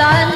la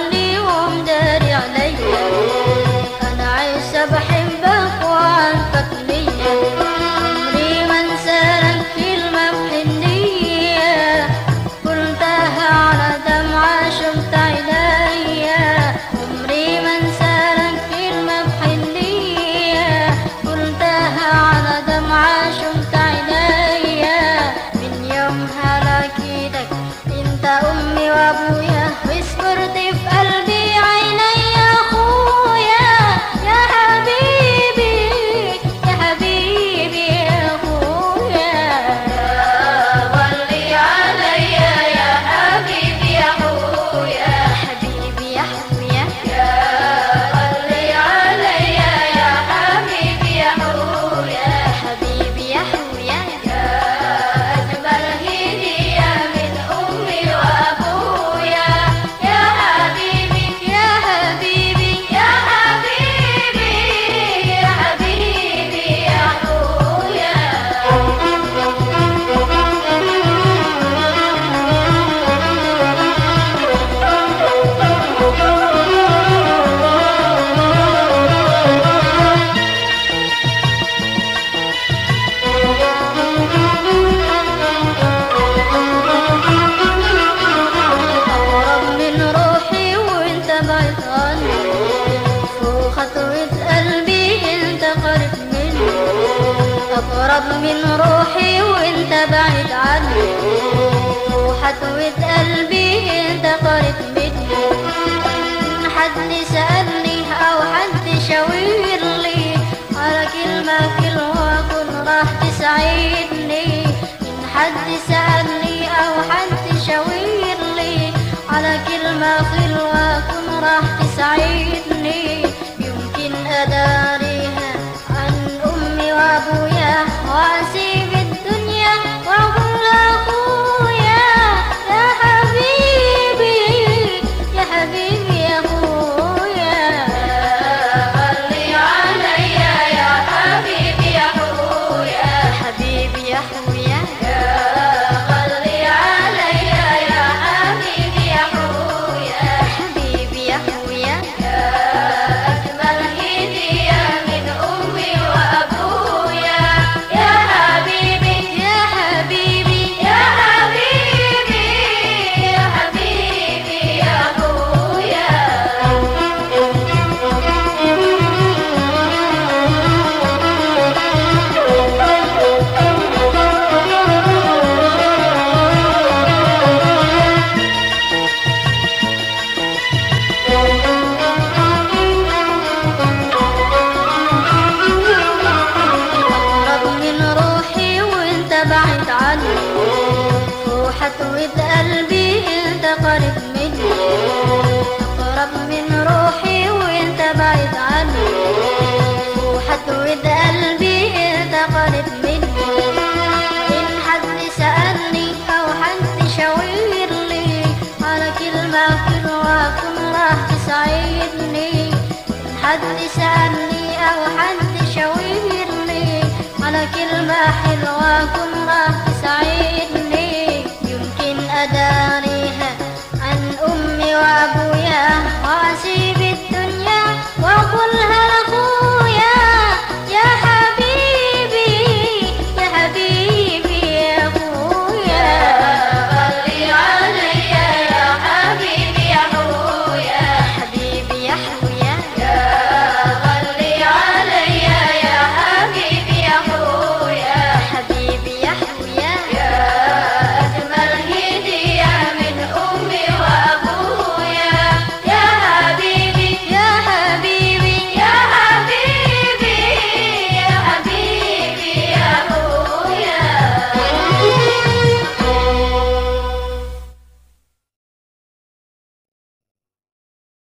تقرب من روحي وأنت بعيد عني. وحتوت قلبي أنت قريب مني. حد سألني أو حد شاور لي على كلمة كلمة اكون راح تسعدني إن حد سألني أو حد شاور لي على كلمة كلمة اكون راح تسعدني حد سألني أو حد شاورني على كلمة حلوة كل